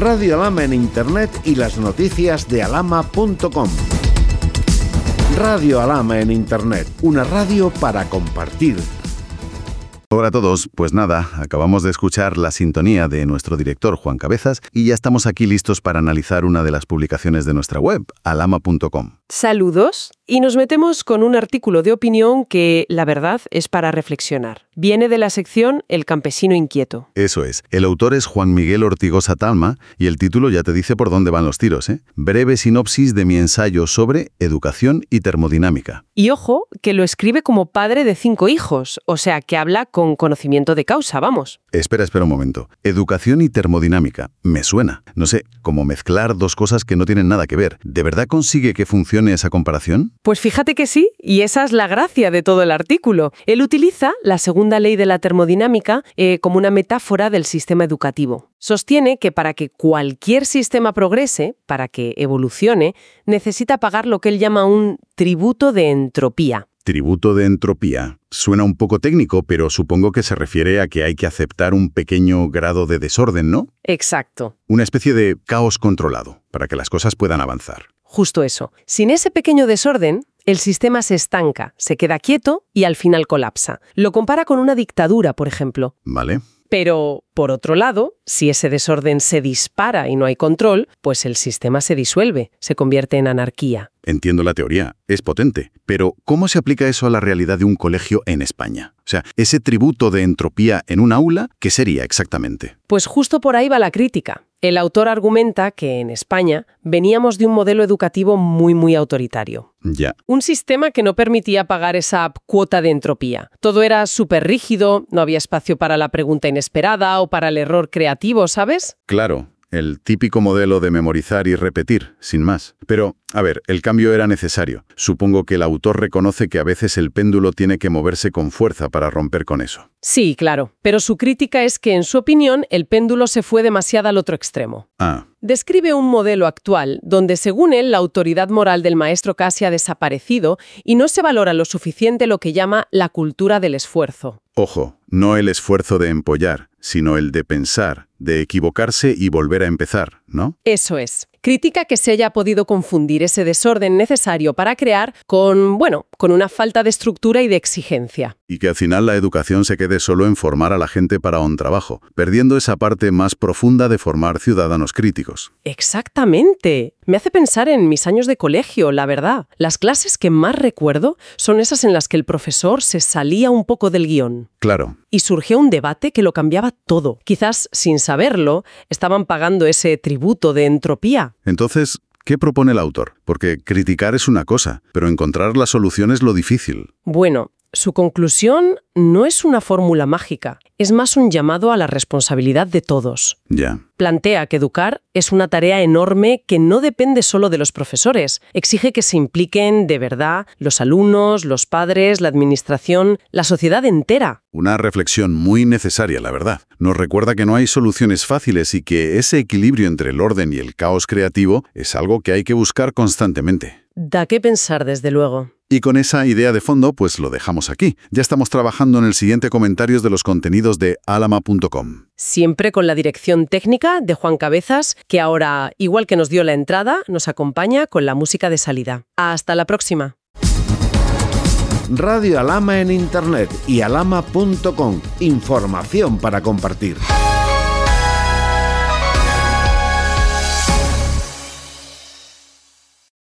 Radio Alama en Internet y las noticias de alama.com. Radio Alama en Internet, una radio para compartir. Hola a todos, pues nada, acabamos de escuchar la sintonía de nuestro director Juan Cabezas y ya estamos aquí listos para analizar una de las publicaciones de nuestra web, alama.com. Saludos y nos metemos con un artículo de opinión que, la verdad, es para reflexionar. Viene de la sección El campesino inquieto. Eso es. El autor es Juan Miguel Ortigosa Talma y el título ya te dice por dónde van los tiros, ¿eh? Breve sinopsis de mi ensayo sobre educación y termodinámica. Y ojo, que lo escribe como padre de cinco hijos, o sea, que habla con conocimiento de causa, vamos. Espera, espera un momento. Educación y termodinámica. Me suena. No sé, como mezclar dos cosas que no tienen nada que ver. ¿De verdad consigue que funcione esa comparación? Pues fíjate que sí, y esa es la gracia de todo el artículo. Él utiliza la segunda ley de la termodinámica eh, como una metáfora del sistema educativo. Sostiene que para que cualquier sistema progrese, para que evolucione, necesita pagar lo que él llama un tributo de entropía. Tributo de entropía. Suena un poco técnico, pero supongo que se refiere a que hay que aceptar un pequeño grado de desorden, ¿no? Exacto. Una especie de caos controlado, para que las cosas puedan avanzar. Justo eso. Sin ese pequeño desorden, el sistema se estanca, se queda quieto y al final colapsa. Lo compara con una dictadura, por ejemplo. ¿Vale? Pero, por otro lado, si ese desorden se dispara y no hay control, pues el sistema se disuelve, se convierte en anarquía. Entiendo la teoría, es potente, pero ¿cómo se aplica eso a la realidad de un colegio en España? O sea, ese tributo de entropía en un aula, ¿qué sería exactamente? Pues justo por ahí va la crítica. El autor argumenta que en España veníamos de un modelo educativo muy, muy autoritario. Ya. Un sistema que no permitía pagar esa cuota de entropía. Todo era súper rígido, no había espacio para la pregunta inesperada o para el error creativo, ¿sabes? Claro, el típico modelo de memorizar y repetir, sin más. Pero, a ver, el cambio era necesario. Supongo que el autor reconoce que a veces el péndulo tiene que moverse con fuerza para romper con eso. Sí, claro. Pero su crítica es que, en su opinión, el péndulo se fue demasiado al otro extremo. Ah, Describe un modelo actual donde, según él, la autoridad moral del maestro casi ha desaparecido y no se valora lo suficiente lo que llama la cultura del esfuerzo. Ojo, no el esfuerzo de empollar, sino el de pensar, de equivocarse y volver a empezar, ¿no? Eso es. Critica que se haya podido confundir ese desorden necesario para crear con, bueno, con una falta de estructura y de exigencia. Y que al final la educación se quede solo en formar a la gente para un trabajo, perdiendo esa parte más profunda de formar ciudadanos críticos. Exactamente. Me hace pensar en mis años de colegio, la verdad. Las clases que más recuerdo son esas en las que el profesor se salía un poco del guion. Claro, Y surgió un debate que lo cambiaba todo. Quizás, sin saberlo, estaban pagando ese tributo de entropía. entonces, ¿qué propone el autor? Porque criticar es una cosa, pero encontrar la solución es lo difícil. Bueno, su conclusión no es una fórmula mágica, es más un llamado a la responsabilidad de todos. Ya. Plantea que educar es una tarea enorme que no depende solo de los profesores, exige que se impliquen de verdad los alumnos, los padres, la administración, la sociedad entera. Una reflexión muy necesaria, la verdad. Nos recuerda que no hay soluciones fáciles y que ese equilibrio entre el orden y el caos creativo es algo que hay que buscar constantemente. Da que pensar, desde luego. Y con esa idea de fondo, pues lo dejamos aquí. Ya estamos trabajando en el siguiente comentarios de los contenidos de alama.com. Siempre con la dirección técnica de Juan Cabezas, que ahora, igual que nos dio la entrada, nos acompaña con la música de salida. Hasta la próxima. Radio Alama en Internet y alama.com. Información para compartir.